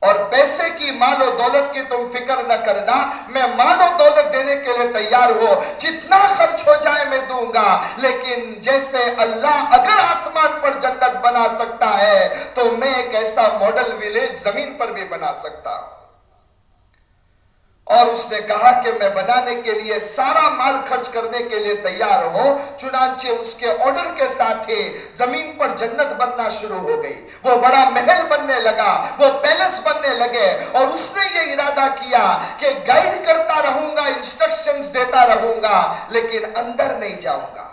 اور پیسے کی مال و دولت کی تم فکر نہ کرنا، میں مال و دولت دینے کے لیے تیار ہو جتنا خرچ ہو جائے میں دوں گا۔ لیکن جیسے اللہ اگر آسمان پر جنت بنا سکتا ہے، تو میں ایک ایسا ماڈل ویلیج زمین پر بھی بنا سکتا ہوں۔ اور اس نے کہا کہ میں بنانے کے لیے سارا مال خرچ کرنے کے لیے تیار ہوں، چنانچہ اس کے آرڈر کے ساتھ ہی زمین پر جنت بننا شروع ہو گئی۔ وہ بڑا محل بننے لگا، وہ پیلس بننے لگے اور اس نے یہ ارادہ کیا کہ گائیڈ کرتا رہوں گا انسٹرکشنز دیتا رہوں گا، لیکن اندر نہیں جاؤں گا۔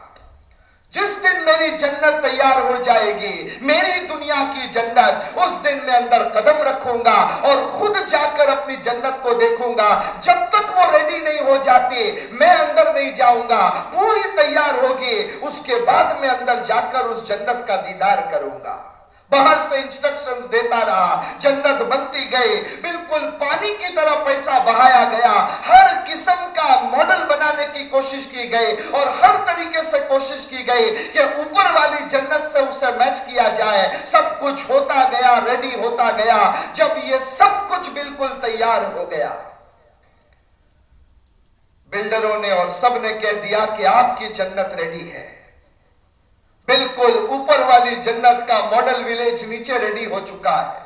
جس دن میری جنت تیار ہو جائے گی، میری دنیا کی جنت، اس دن میں اندر قدم رکھوں گا اور خود جا کر اپنی جنت کو دیکھوں گا۔ جب تک وہ ریڈی نہیں ہو جاتی، میں اندر نہیں جاؤں گا، پوری تیار ہوگی۔ اس کے بعد میں اندر جا کر اس جنت کا دیدار کروں گا۔ باہر سے انسٹرکشنز دیتا رہا۔ جنت بنتی گئی۔ بالکل پانی کی طرح پیسہ بہایا گیا۔ ہر قسم کا ماڈل بنانے کی کوشش کی گئی اور ہر طریقے سے کوشش کی گئی کہ اوپر والی جنت سے اسے میچ کیا جائے۔ سب کچھ ہوتا گیا ریڈی ہوتا گیا۔ جب یہ سب کچھ بالکل تیار ہو گیا۔ بلڈروں نے اور سب نے کہہ دیا کہ آپ کی جنت ریڈی ہے۔ بالکل اوپر والی جنت کا ماڈل ویلیج نیچے ریڈی ہو چکا ہے۔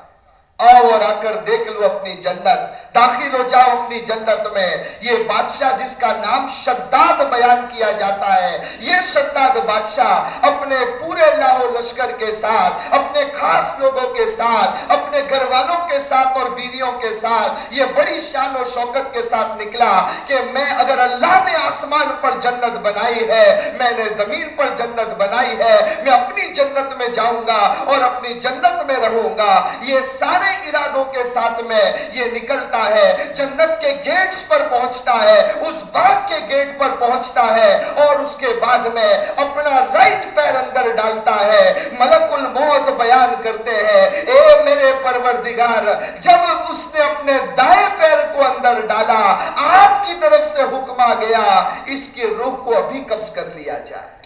آؤ اور آ کر دیکھ لو اپنی جنت۔ داخل ہو جاؤ اپنی جنت میں۔ یہ بادشاہ جس کا نام شداد بیان کیا جاتا ہے، یہ شداد بادشاہ اپنے پورے لاہو لشکر کے ساتھ، اپنے خاص لوگوں کے ساتھ، اپنے گھر والوں کے ساتھ اور بیویوں کے ساتھ یہ بڑی شان و شوکت کے ساتھ نکلا کہ میں اگر اللہ نے آسمان پر جنت بنائی ہے، میں نے زمین پر جنت بنائی ہے، میں اپنی جنت میں جاؤں گا اور اپنی جنت میں رہوں گا۔ یہ سارے ارادوں کے ساتھ میں یہ نکلتا ہے، جنت کے گیٹس پر پہنچتا ہے، اس باغ کے گیٹ پر پہنچتا ہے اور اس کے بعد میں اپنا رائٹ پیر اندر ڈالتا ہے۔ ملک الموت بیان کرتے ہیں۔ اے میرے پروردگار، جب اس نے اپنے دائیں پیر کو اندر ڈالا، آپ کی طرف سے حکم آ گیا، اس کی روح کو ابھی قبض کر لیا جائے۔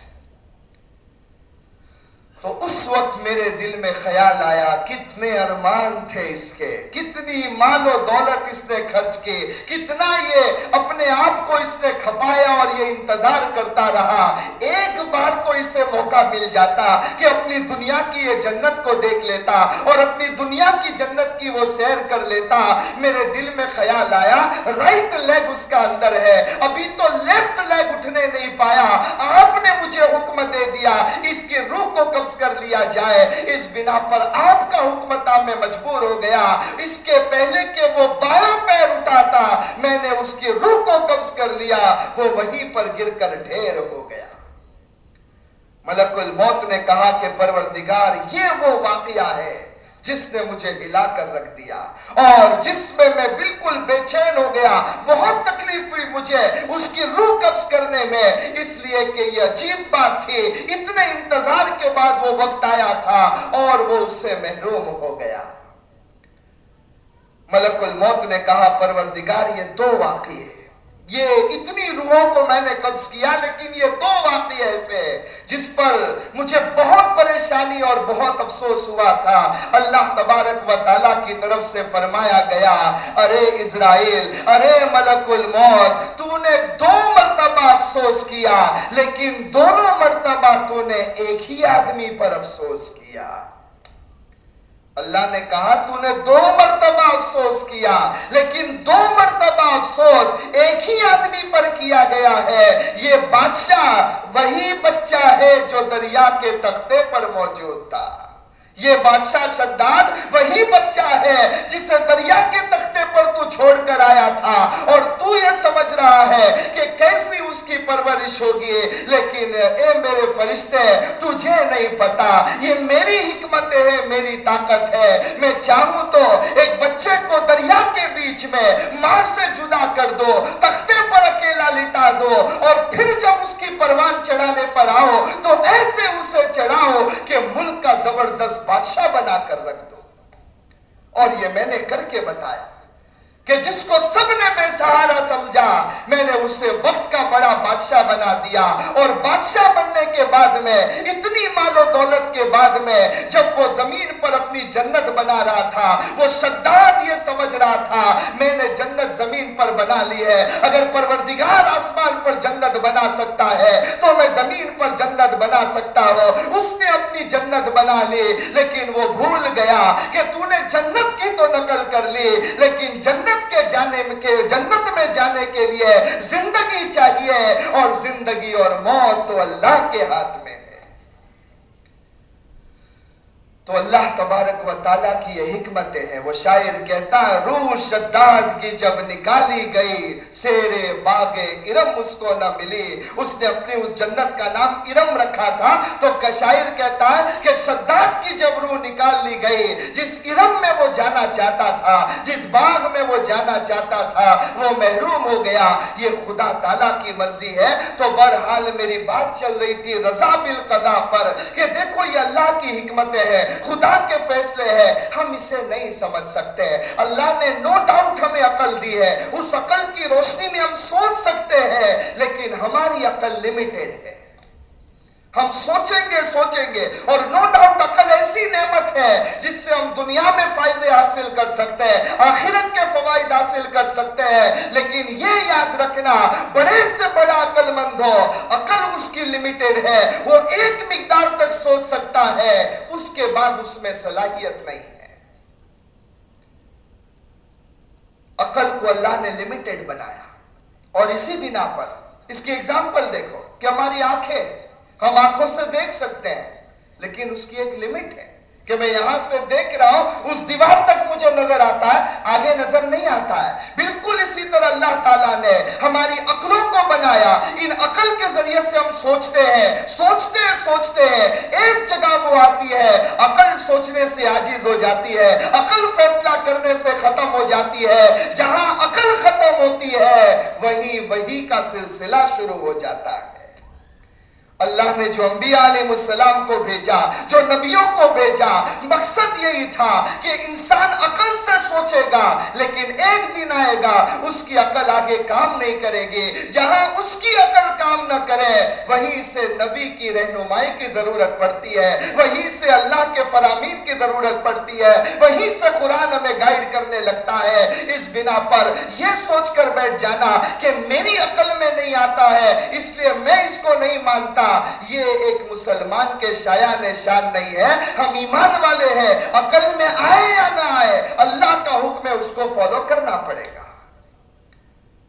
تو اس وقت میرے دل میں خیال آیا، کتنے ارمان تھے اس کے، کتنی مال و دولت اس نے خرچ کی، کتنا یہ اپنے آپ کو اس نے کھپایا اور یہ انتظار کرتا رہا۔ ایک بار تو اسے موقع مل جاتا کہ اپنی دنیا کی یہ جنت کو دیکھ لیتا اور اپنی دنیا کی جنت کی وہ سیر کر لیتا۔ میرے دل میں خیال آیا رائٹ لیگ اس کا اندر ہے۔ ابھی تو لیفٹ لیگ اٹھنے نہیں پایا۔ آپ نے مجھے حکم دے دیا، اس کی روح کو کب کر لیا جائے، اس بنا پر آپ کا حکمتہ میں مجبور ہو گیا۔ اس کے پہلے کہ وہ بایا پیر اٹھاتا، میں نے اس کی روح کو قبض کر لیا، وہ وہیں پر گر کر ڈھیر ہو گیا۔ ملک الموت نے کہا کہ پروردگار، یہ وہ واقعہ ہے جس نے مجھے ہلا کر رکھ دیا اور جس میں میں بالکل بے چین ہو گیا، بہت تکلیف ہوئی مجھے اس کی روح قبض کرنے میں۔ اس لیے کہ یہ عجیب بات تھی، اتنے انتظار کے بعد وہ وقت آیا تھا اور وہ اس سے محروم ہو گیا۔ ملک الموت نے کہا، پروردگار، یہ دو واقعی یہ اتنی روحوں کو میں نے قبض کیا، لیکن یہ دو واقعی ایسے جس پر مجھے بہت پریشانی اور بہت افسوس ہوا تھا۔ اللہ تبارک و تعالیٰ کی طرف سے فرمایا گیا، ارے اسرائیل، ارے ملک الموت، تو نے دو مرتبہ افسوس کیا، لیکن دونوں مرتبہ تو نے ایک ہی آدمی پر افسوس کیا۔ اللہ نے کہا تو نے دو مرتبہ افسوس کیا، لیکن دو مرتبہ افسوس ایک ہی آدمی پر کیا گیا ہے۔ یہ بادشاہ وہی بچہ ہے جو دریا کے تختے پر موجود تھا۔ یہ بادشاہ شداد وہی بچہ ہے جسے دریا کے تختے پر تو چھوڑ کر آیا تھا اور تو یہ سمجھ رہا ہے کہ کیسی اس کی پرورش ہوگی۔ لیکن اے میرے فرشتے، تجھے نہیں پتا، یہ میری حکمت ہے، میری طاقت ہے۔ میں چاہوں تو ایک بچے کو دریا کے بیچ میں ماں سے جدا کر دو، تختے پر اکیلا لٹا دو اور پھر جب اس کی پروان چڑھانے پر آؤ تو ایسے اسے چڑھاؤ کہ ملک کا زبردست بادشاہ بنا کر رکھ دو۔ اور یہ میں نے کر کے بتایا کہ جس کو سب نے بے سہارا سمجھا، میں نے اسے وقت کا بڑا بادشاہ بنا دیا۔ اور بادشاہ بننے کے بعد میں، اتنی مال و دولت کے بعد میں، جب وہ زمین پر اپنی جنت بنا رہا تھا، وہ شداد یہ سمجھ رہا تھا، میں نے جنت زمین پر بنا لی ہے۔ اگر پروردگار آسمان پر جنت بنا سکتا ہے، تو میں زمین پر جنت بنا سکتا ہوں۔ اس نے اپنی جنت بنا لی، لیکن وہ بھول گیا کہ تو نے جنت کی تو نقل کر لی۔ لیکن جنت جانے کے جنت میں جانے کے لیے زندگی چاہیے اور زندگی اور موت تو اللہ کے ہاتھ میں تو اللہ تبارک و تعالیٰ کی یہ حکمتیں ہیں۔ وہ شاعر کہتا ہے، روح شداد کی جب نکالی گئی، سیرے باغ ارم اس کو نہ ملی۔ اس نے اپنی اس جنت کا نام ارم رکھا تھا۔ تو شاعر کہتا ہے کہ شداد کی جب روح نکال لی گئی، جس ارم میں وہ جانا چاہتا تھا، جس باغ میں وہ جانا چاہتا تھا، وہ محروم ہو گیا۔ یہ خدا تعالیٰ کی مرضی ہے۔ تو برحال میری بات چل رہی تھی رضا بالقضا پر کہ دیکھو یہ اللہ کی حکمتیں ہیں۔ خدا کے فیصلے ہیں۔ ہم اسے نہیں سمجھ سکتے۔ اللہ نے نو ڈاؤٹ ہمیں عقل دی ہے۔ اس عقل کی روشنی میں ہم سوچ سکتے ہیں، لیکن ہماری عقل لمیٹڈ ہے۔ ہم سوچیں گے سوچیں گے۔ اور نو ڈاؤٹ عقل ایسی نعمت ہے جس سے ہم دنیا میں فائدے حاصل کر سکتے ہیں، آخرت کے فوائد حاصل کر سکتے ہیں۔ لیکن یہ یاد رکھنا، بڑے سے بڑا عقل مند ہو۔ عقل اس کی لمیٹڈ ہے، وہ ایک مقدار تک سوچ سکتا ہے، اس کے بعد اس میں صلاحیت نہیں ہے۔ عقل کو اللہ نے لمیٹڈ بنایا۔ اور اسی بنا پر، اس کی اگزامپل دیکھو کہ ہماری آنکھیں ہم آنکھوں سے دیکھ سکتے ہیں، لیکن اس کی ایک لمٹ ہے کہ میں یہاں سے دیکھ رہا ہوں، اس دیوار تک مجھے نظر آتا ہے، آگے نظر نہیں آتا ہے۔ بالکل اسی طرح اللہ تعالیٰ نے ہماری عقلوں کو بنایا۔ ان عقل کے ذریعے سے ہم سوچتے ہیں سوچتے ہیں سوچتے ہیں۔ ایک جگہ وہ آتی ہے، عقل سوچنے سے عاجز ہو جاتی ہے۔ عقل فیصلہ کرنے سے ختم ہو جاتی ہے۔ جہاں عقل ختم ہوتی ہے وہی وہی کا سلسلہ شروع ہو جاتا ہے۔ اللہ نے جو انبیاء علیہ السلام کو بھیجا، جو نبیوں کو بھیجا، مقصد یہی تھا کہ انسان عقل سے سوچے گا، لیکن ایک دن آئے گا، اس کی عقل آگے کام نہیں کرے گی۔ جہاں اس کی عقل کام نہ کرے، وہیں سے نبی کی رہنمائی کی ضرورت پڑتی ہے۔ وہیں سے اللہ کے فرامین کی ضرورت پڑتی ہے۔ وہیں سے قرآن ہمیں گائیڈ کرنے لگتا ہے۔ اس بنا پر یہ سوچ کر بیٹھ جانا کہ میری عقل میں نہیں آتا ہے، اس لیے میں اس کو نہیں مانتا۔ یہ ایک مسلمان کے شایان شان نہیں ہے، ہم ایمان والے ہیں، عقل میں آئے یا نہ آئے، اللہ کا حکم ہے اس کو فالو کرنا پڑے گا۔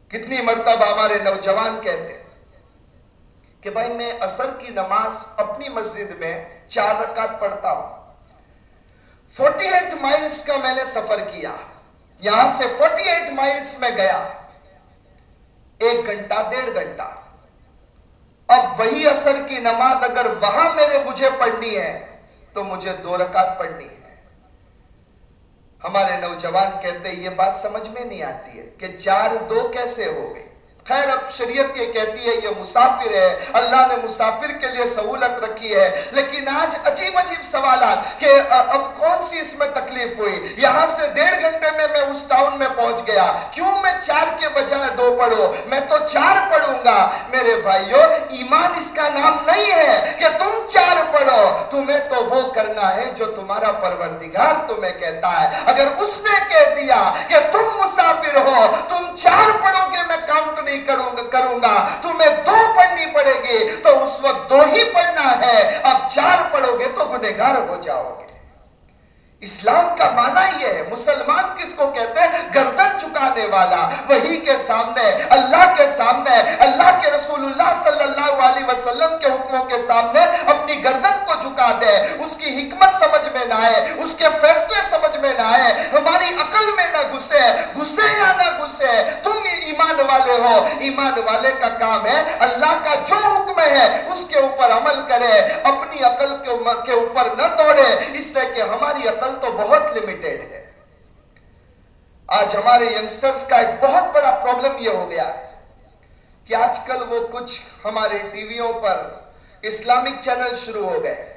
کتنی مرتبہ ہمارے نوجوان کہتے ہیں کہ بھائی میں اثر کی نماز اپنی مسجد میں چار رکعت پڑھتا ہوں۔ فورٹی ایٹ مائلز کا میں نے سفر کیا، یہاں سے فورٹی ایٹ مائلز میں گیا۔ ایک گھنٹہ، ڈیڑھ گھنٹہ۔ اب وہی اثر کی نماز اگر وہاں میرے مجھے پڑھنی ہے، تو مجھے دو رکعت پڑھنی ہے۔ ہمارے نوجوان کہتے ہیں، یہ بات سمجھ میں نہیں آتی ہے کہ چار دو کیسے ہو گئے؟ خیر اب شریعت یہ کہتی ہے یہ مسافر ہے، اللہ نے مسافر کے لیے سہولت رکھی ہے۔ لیکن آج عجیب عجیب سوالات کہ اب کون سی اس میں تکلیف ہوئی؟ یہاں سے ڈیڑھ گھنٹے میں میں اس ٹاؤن میں پہنچ گیا۔ کیوں میں چار کے بجائے دو پڑھو میں تو چار پڑھوں گا۔ میرے بھائیو، ایمان اس کا نام نہیں ہے کہ تم چار پڑھو۔ تمہیں تو وہ کرنا ہے جو تمہارا پروردگار تمہیں کہتا ہے۔ اگر اس نے کہہ دیا کہ تم مسافر ہو، تم چار پڑھو گے، میں کاؤنٹ نہیں نہیں کروں گا کروں گا تمہیں دو پڑھنی پڑے گی تو اس وقت دو ہی پڑھنا ہے اب چار پڑھو گے تو گنہگار ہو جاؤ گے اسلام کا معنی یہ ہے، مسلمان کس کو کہتے ہیں؟ گردن چکانے والا، وہی کے سامنے، اللہ کے سامنے، اللہ کے رسول اللہ صلی اللہ علیہ وسلم کے حکموں کے سامنے اپنی گردن کو چکا دے۔ اس کی حکمت سمجھ میں نہ آئے، اس کے فیصلے سمجھ میں نہ آئے۔ ہماری عقل میں نہ گھسے گھسے یا نہ گھسے، تم ایمان والے ہو۔ ایمان والے کا کام ہے، اللہ کا جو حکم ہے، اس کے اوپر عمل کرے۔ اپنی عقل کے اوپر نہ توڑے اس لیے کہ ہماری عقل تو بہت لیمیٹیڈ ہے۔ آج ہمارے ینگسٹرز کا ایک بہت بڑا پرابلم یہ ہو گیا ہے کہ آج کل وہ کچھ ہمارے ٹی ویوں پر اسلامک چینل شروع ہو گئے۔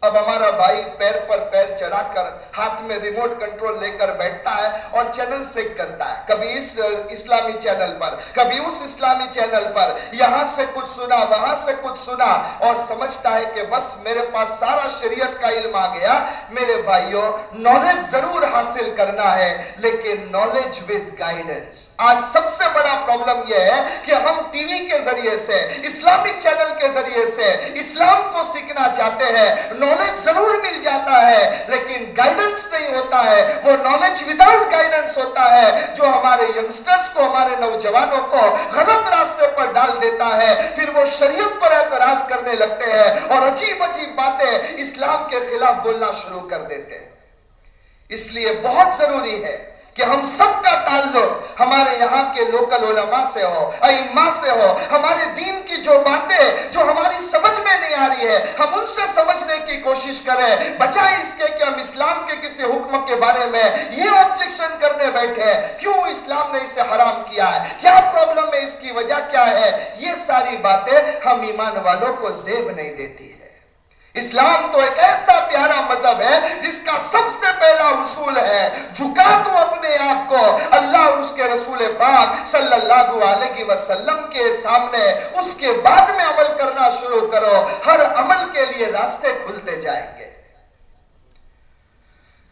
اب ہمارا بھائی پیر پر پیر چڑھا کر ہاتھ میں ریموٹ کنٹرول لے کر بیٹھتا ہے اور چینل فک کرتا ہے۔ کبھی اس اسلامی چینل پر، کبھی اس اسلامی چینل پر۔ یہاں سے کچھ سنا، وہاں سے کچھ سنا۔ اور سمجھتا ہے کہ بس میرے پاس سارا شریعت کا علم آ گیا۔ میرے بھائیوں نالج ضرور حاصل کرنا ہے، لیکن نالج ود گائیڈنس آج سب سے بڑا پرابلم یہ ہے کہ ہم ٹی وی کے ذریعے سے اسلامک چینل کے ذریعے سے اسلام کو سیکھنا چاہتے ہیں۔ نالج ضرور مل جاتا ہے، لیکن گائیڈنس نہیں ہوتا ہے۔ وہ نالج وداؤٹ گائیڈنس ہوتا ہے، جو ہمارے ینگسٹرز کو، ہمارے نوجوانوں کو غلط راستے پر ڈال دیتا ہے۔ پھر وہ شریعت پر اعتراض کرنے لگتے ہیں اور عجیب عجیب باتیں اسلام کے خلاف بولنا شروع کر دیتے ہیں۔ اس لیے بہت ضروری ہے کہ ہم سب کا تعلق ہمارے یہاں کے لوکل علماء سے ہو، ائمہ سے ہو۔ ہمارے دین کی جو باتیں جو ہماری سمجھ میں نہیں آ رہی ہے، ہم ان سے سمجھنے کی کوشش کریں۔ بجائے اس کے کہ ہم اسلام کے کسی حکم کے بارے میں یہ آبجیکشن کرنے بیٹھے کیوں اسلام نے اسے حرام کیا ہے؟ کیا پرابلم ہے؟ اس کی وجہ کیا ہے؟ یہ ساری باتیں ہم ایمان والوں کو زیب نہیں دیتی ہے اسلام تو ایک ایسا پیارا مذہب ہے جس کا سب سے پہلا اصول ہے، جھکا تو اپنے آپ کو۔ اللہ اور اس کے رسول پاک صلی اللہ علیہ وسلم کے سامنے اس کے بعد میں عمل کرنا شروع کرو، ہر عمل کے لیے راستے کھلتے جائیں گے۔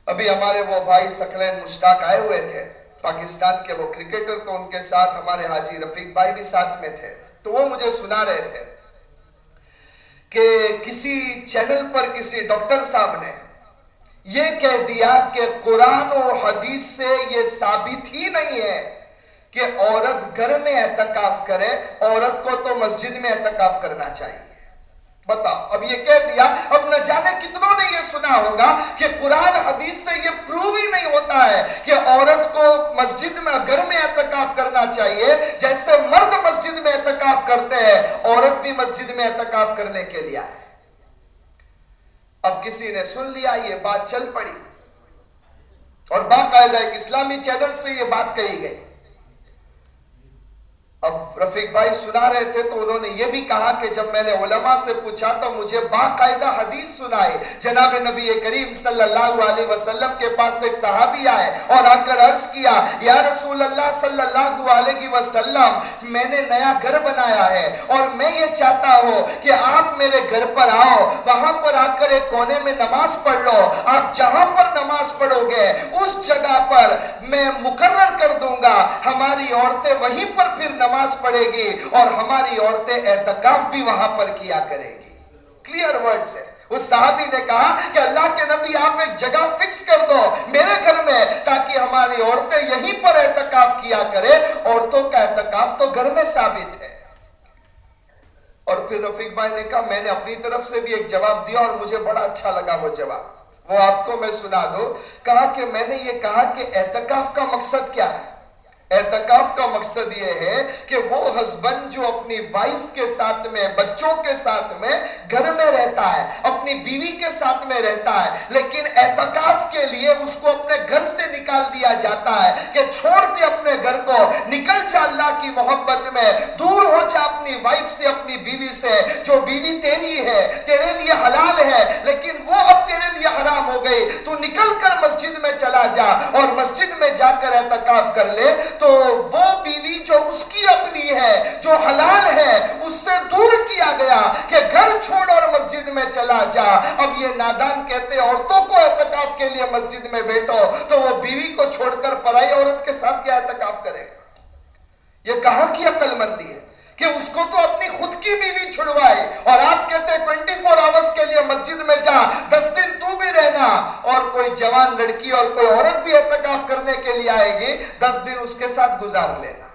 ابھی ہمارے وہ بھائی سکلین مشتاق آئے ہوئے تھے، پاکستان کے وہ کرکٹر تو ان کے ساتھ، ہمارے حاجی رفیق بھائی بھی ساتھ میں تھے۔ تو وہ مجھے سنا رہے تھے۔ کہ کسی چینل پر کسی ڈاکٹر صاحب نے یہ کہہ دیا کہ قرآن و حدیث سے یہ ثابت ہی نہیں ہے کہ عورت گھر میں اعتکاف کرے، عورت کو تو مسجد میں اعتکاف کرنا چاہیے۔ بتاؤ۔ اب یہ کہہ دیا، اب نہ جانے کتنوں نے یہ سنا ہوگا کہ قرآن حدیث سے یہ پروو ہی نہیں ہوتا ہے کہ عورت کو مسجد میں گھر میں اعتکاف کرنا چاہیے، جیسے مرد مسجد میں اعتکاف کرتے ہیں، عورت بھی مسجد میں اعتکاف کرنے کے لیے آئے۔ اب کسی نے سن لیا، یہ بات چل پڑی۔ اور باقاعدہ ایک اسلامی چینل سے یہ بات کہی گئی۔ اب رفیق بھائی سنا رہے تھے تو انہوں نے یہ بھی کہا کہ جب میں نے علماء سے پوچھا تو مجھے باقاعدہ حدیث سنائے۔ جناب نبی کریم صلی اللہ علیہ وسلم کے پاس ایک صحابی آئے اور آ کر عرض کیا، یا رسول اللہ صلی اللہ علیہ وسلم، میں نے نیا گھر بنایا ہے اور میں یہ چاہتا ہوں کہ آپ میرے گھر پر آؤ، وہاں پر آ کر ایک کونے میں نماز پڑھ لو۔ آپ جہاں پر نماز پڑھو گے، اس جگہ پر میں مقرر کر دوں گا۔ ہماری عورتیں وہیں پر پھر نماز نماز پڑھے گی اور ہماری عورتیں اعتقاف بھی وہاں پر کیا کرے گی۔ کلیئر ورڈ سے اس صحابی نے کہا کہ اللہ کے نبی آپ ایک جگہ فکس کر دو میرے گھر میں تاکہ ہماری عورتیں یہیں پر اعتقاف کیا کرے عورتوں کا اعتقاف تو گھر میں ثابت ہے۔ اور پھر رفیق بھائی نے کہا، میں نے اپنی طرف سے بھی ایک جواب دیا اور مجھے بڑا اچھا لگا وہ جواب۔ وہ آپ کو میں سنا دو کہا کہ میں نے یہ کہا کہ اعتقاف کا مقصد کیا ہے؟ اعتکاف کا مقصد یہ ہے کہ وہ ہسبینڈ جو اپنی وائف کے ساتھ میں، بچوں کے ساتھ میں گھر میں رہتا ہے، اپنی بیوی کے ساتھ میں رہتا ہے، لیکن اعتکاف کے لیے اس کو اپنے گھر سے نکال دیا جاتا ہے کہ چھوڑ دے اپنے گھر کو۔ نکل جا اللہ کی محبت میں، دور ہو جا اپنی وائف سے، اپنی بیوی سے، جو بیوی تیری ہے، تیرے لیے حلال ہے، لیکن وہ اب تیرے لیے حرام ہو گئی۔ تو نکل کر مسجد میں چلا جا اور مسجد میں جا کر اعتکاف کر لے۔ تو وہ بیوی جو اس کی اپنی ہے، جو حلال ہے، اس سے دور کیا گیا کہ گھر چھوڑ اور مسجد میں چلا جا۔ اب یہ نادان کہتے، عورتوں کو اعتکاف کے لیے مسجد میں بیٹھو۔ تو وہ بیوی کو چھوڑ کر پرائی عورت کے ساتھ کیا اعتکاف کرے گا؟ یہ کہاں کی عقل مندی ہے؟ کہ اس کو تو اپنی خود کی بیوی چھڑوائے اور آپ کہتے ہیں ٹوینٹی فور آورس کے لیے مسجد میں جا، دس دن تو بھی رہنا اور کوئی جوان لڑکی اور کوئی عورت بھی اعتکاف کرنے کے لیے آئے گی، دس دن اس کے ساتھ گزار لینا۔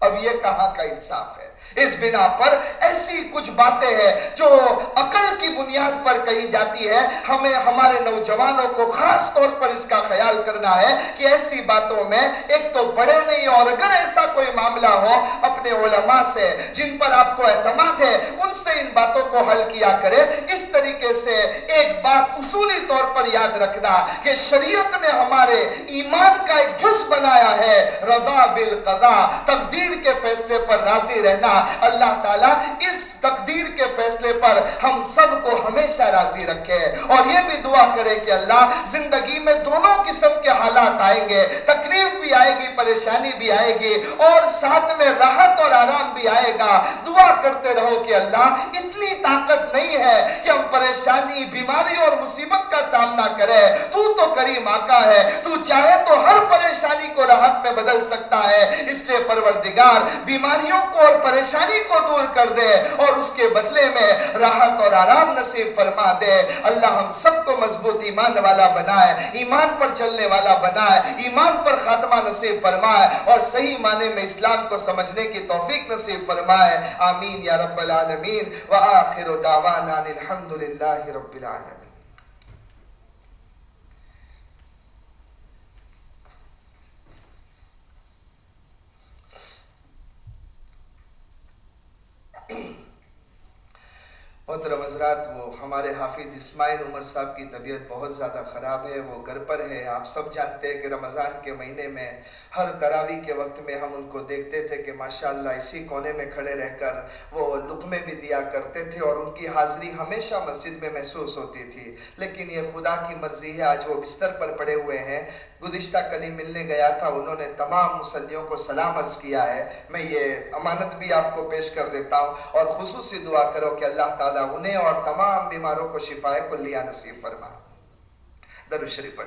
اب یہ کہاں کا انصاف ہے؟ اس بنا پر ایسی کچھ باتیں ہیں جو عقل کی بنیاد پر کہی جاتی ہے ہمیں ہمارے نوجوانوں کو خاص طور پر اس کا خیال کرنا ہے کہ ایسی باتوں میں ایک تو بڑے نہیں، اور اگر ایسا کوئی معاملہ ہو اپنے علماء سے جن پر آپ کو اعتماد ہے، ان سے ان باتوں کو حل کیا کرے۔ اس طریقے سے ایک بات اصولی طور پر یاد رکھنا کہ شریعت نے ہمارے ایمان کا ایک جز بنایا ہے۔ رضا بالقضا تقدیر کے فیصلے پر راضی رہنا۔ اللہ تعالیٰ اس تقدیر کے فیصلے پر ہم سب کو ہمیشہ راضی رکھے اور یہ بھی دعا کرے کہ اللہ زندگی میں دونوں قسم کے حالات آئیں گے، تکلیف بھی آئے گی، پریشانی بھی آئے گی اور ساتھ میں راحت اور آرام بھی آئے گا۔ دعا کرتے رہو کہ اللہ اتنی طاقت نہیں ہے کہ ہم پریشانی، بیماری اور مصیبت کا سامنا کرے۔ تو تو کریم آقا ہے، تو چاہے تو ہر پریشانی کو راحت میں بدل سکتا ہے۔ اس لیے پروردگار، بیماریوں کو اور پریشانی پریشانی کو دور کر دے اور اور اس کے بدلے میں راحت اور آرام نصیب فرما دے۔ اللہ ہم سب کو مضبوط ایمان والا بنائے، ایمان پر چلنے والا بنائے، ایمان پر خاتمہ نصیب فرمائے اور صحیح معنی میں اسلام کو سمجھنے کی توفیق نصیب فرمائے۔ آمین یا رب العالمین۔ وآخر دعوانا الحمدللہ رب العالمین۔ Thank you. محترم حضرات، وہ ہمارے حافظ اسماعیل عمر صاحب کی طبیعت بہت زیادہ خراب ہے، وہ گھر پر ہے آپ سب جانتے ہیں کہ رمضان کے مہینے میں ہر تراوی کے وقت میں ہم ان کو دیکھتے تھے کہ ماشاءاللہ اسی کونے میں کھڑے رہ کر وہ لقمے بھی دیا کرتے تھے اور ان کی حاضری ہمیشہ مسجد میں محسوس ہوتی تھی۔ لیکن یہ خدا کی مرضی ہے، آج وہ بستر پر پڑے ہوئے ہیں۔ گزشتہ کلی ملنے گیا تھا، انہوں نے تمام مسلیوں کو سلام عرض کیا ہے۔ میں یہ امانت بھی آپ کو پیش کر دیتا ہوں اور خصوصی دعا کرو کہ اللہ تعالیٰ انہیں اور تمام بیماروں کو شفائے کلیہ نصیب فرمائے۔ درو شریف پڑھ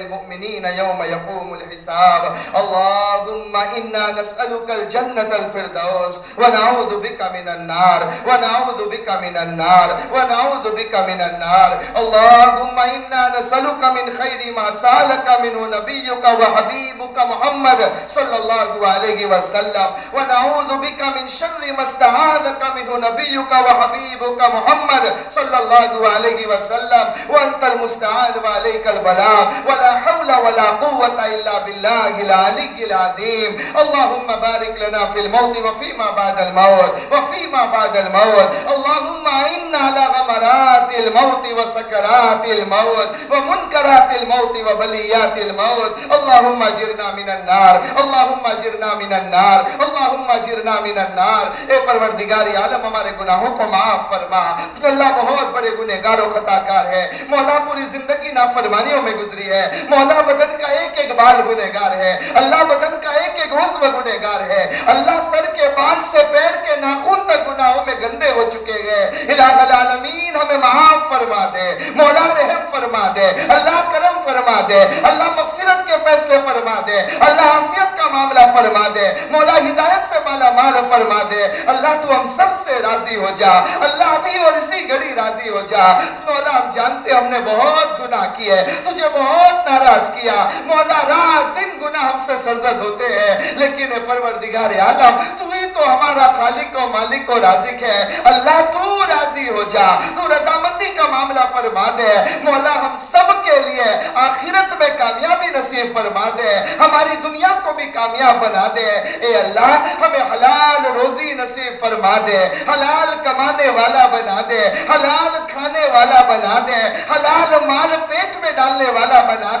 للمؤمنين يوم يقوم الحساب. اللهم إنا نسألك الجنة الفردوس ونعوذ بك من النار ونعوذ بك من النار ونعوذ بك من النار. اللهم إنا نسألك من خير ما سألك منه نبيك وحبيبك محمد صلى الله عليه وسلم. ونعوذ بك من شر ما استعاذك منه نبيك وحبيبك محمد صلى الله عليه وسلم. وأنت المستعان وعليك البلاء. ولا حول ولا قوة إلا بالله العلي العظيم. اللهم بارك لنا في الموت وفيما بعد الموت، وفيما بعد الموت. اللهم إنا على غمرات الموت وسكرات الموت، ومنكرات الموت وبليات الموت. اللهم اجرنا من النار، اللهم اجرنا من النار، اللهم اجرنا من النار. اے پروردگار عالم، ہمارے گناہوں کو معاف فرما. اللہ بہت بڑے گنہگار و خطا کار ہے، مولا پوری زندگی نافرمانیوں میں گزری ہے. مولا بدن کا ایک ایک بال گنہگار ہے، اللہ بدن کا ایک ایک عضو گنہگار ہے۔ اللہ سر کے بال سے پیر کے ناخون تک گناہوں میں گندے ہو چکے ہیں۔ الہ العالمین ہمیں معاف فرما دے، مولا رحم فرما دے، اللہ کرم فرما دے، اللہ مغفرت کے فیصلے فرما دے، اللہ عافیت کا معاملہ فرما دے، مولا ہدایت سے مالا مال فرما دے۔ اللہ تو ہم سب سے راضی ہو جا، اللہ بھی اور اسی گھڑی راضی ہو جا۔ مولا ہم جانتے ہم نے بہت گناہ کیے، تجھے بہت ناراض کیا۔ مولا، رات دن گناہ ہم سے سرزد ہوتے ہیں۔ لیکن اے پروردگار عالم، تو ہی تو ہمارا خالق و مالک و رازق ہے۔ اللہ، تو راضی ہو جا۔ تو رضامندی کا معاملہ فرما دے۔ مولا، ہم سب کے لیے آخرت میں کامیابی نصیب فرما دے۔ ہماری دنیا کو بھی کامیاب بنا دے۔ اے اللہ، ہمیں حلال روزی نصیب فرما دے۔ حلال کمانے والا بنا دے۔ حلال کھانے والا بنا دے۔ حلال مال پیٹ میں ڈالنے والا بنا دے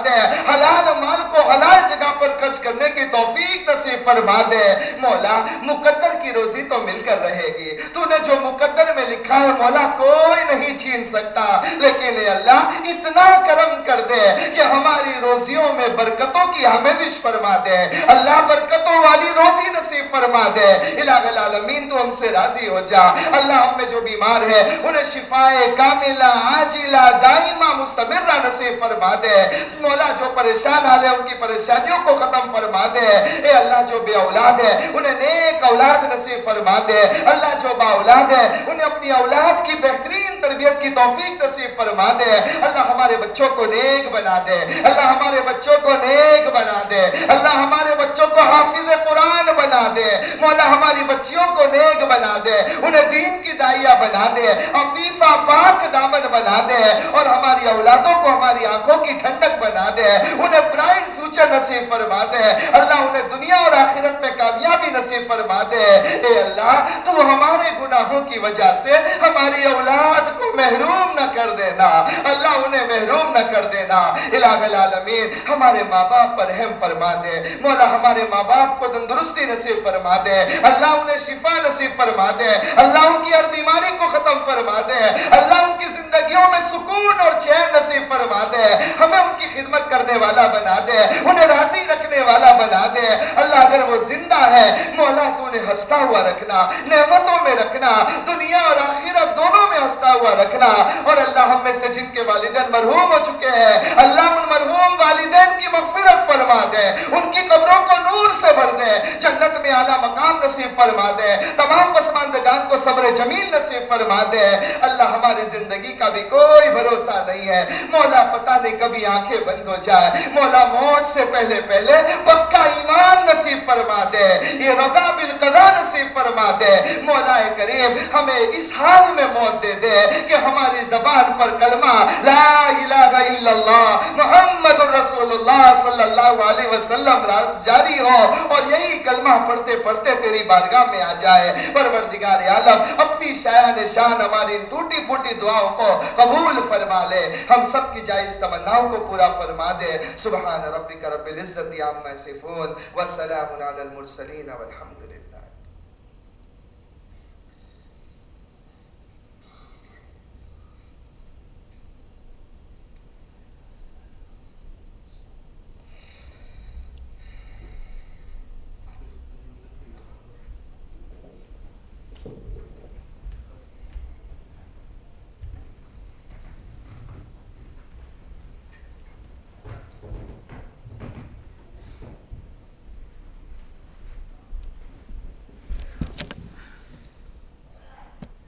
حلال مال کو حلال جگہ پر خرچ کرنے کی توفیق نصیب فرما دے۔ مولا، مقدر کی روزی تو مل کر رہے گی۔ تو نے جو مقدر لکھا ہے مولا کوئی نہیں چھین سکتا۔ لیکن اے اللہ، اتنا کرم کر دے کہ ہماری روزیوں میں برکتوں کی آمدش فرما دے۔ اللہ برکتوں والی روزی نصیب فرما دے۔ الہ العالمین، تو ہم سے راضی ہو جا۔ اللہ ہم میں جو بیمار ہے، انہیں شفائے کاملہ، عاجلہ، دائمہ، مستمرہ نصیب فرما دے۔ مولا جو پریشان حال ہے، ان کی پریشانیوں کو ختم فرما دے۔ اے اللہ، جو بے اولاد ہے، انہیں نیک اولاد نصیب فرما دے۔ اللہ جو با اولاد ہے، انہیں اپنی اولاد اولاد کی بہترین تربیت کی توفیق نصیب فرما دے۔ اللہ ہمارے بچوں کو نیک بنا دے۔ اللہ ہمارے بچوں کو نیک بنا دے۔ اللہ ہمارے بچوں کو حافظ قرآن بنا دے۔ مولا ہماری بچیوں کو نیک بنا دے۔ انہیں دین کی دائیہ بنا دے۔ عفیفہ پاک دامن بنا دے۔ اور ہماری اولادوں کو ہماری آنکھوں کی ٹھنڈک بنا دے۔ انہیں برائٹ فیوچر نصیب فرما دے۔ اللہ انہیں دنیا اور آخرت میں کامیابی نصیب فرما دے۔ اے اللہ، تو ہمارے گناہوں کی وجہ سے ہماری اولاد کو محروم نہ کر دینا۔ اللہ انہیں محروم نہ کر دینا۔ الہ العالمین، ہمارے ماں باپ پر رحم فرما دے۔ مولا ہمارے ماں باپ کو تندرستی نصیب فرما دے۔ اللہ انہیں شفا نصیب فرما دے۔ اللہ ان کی ہر بیماری کو ختم فرما دے۔ اللہ ان کی زندگیوں میں سکون اور چین نصیب فرما دے۔ ہمیں ان کی خدمت کرنے والا بنا دے۔ انہیں راضی رکھنے والا بنا دے۔ اللہ اگر وہ زندہ ہے، مولا تو انہیں ہستا ہوا رکھنا، نعمتوں میں رکھنا، دنیا اور آخرت ہوا رکھنا اور اللہ ہم میں سے جن کے والدین مرحوم ہو چکے ہیں، اللہ ان مرحوم والدین کی مغفرت فرما دے، ان کی قبروں کو نور سے بھر دے، جنت میں اعلیٰ مقام نصیب فرما دے، تمام پسماندگان کو صبر جمیل نصیب فرما دے۔ اللہ ہماری زندگی کا بھی کوئی بھروسہ نہیں ہے۔ مولا پتہ نہیں کبھی آنکھیں بند ہو جائے مولا موت سے پہلے پہلے پکا ایمان نصیب فرما دے۔ یہ رضا بالقضا نصیب فرما دے۔ مولا کریم ہمیں اس حال میں موت دے دے۔ کہ ہماری زبان پر کلمہ لا الہ الا اللہ، محمد رسول اللہ صلی اللہ علیہ وسلم جاری ہو اور یہی کلمہ پڑھتے پڑھتے تیری بارگاہ میں آ جائے۔ پروردگار عالم، اپنی شایان شان ہماری ان ٹوٹی پھوٹی دعاؤں کو قبول فرما لے۔ ہم سب کی جائز تمناؤں کو پورا فرما دے۔ سبحان ربک رب العزت عما یصفون وسلام علی المرسلین والحمد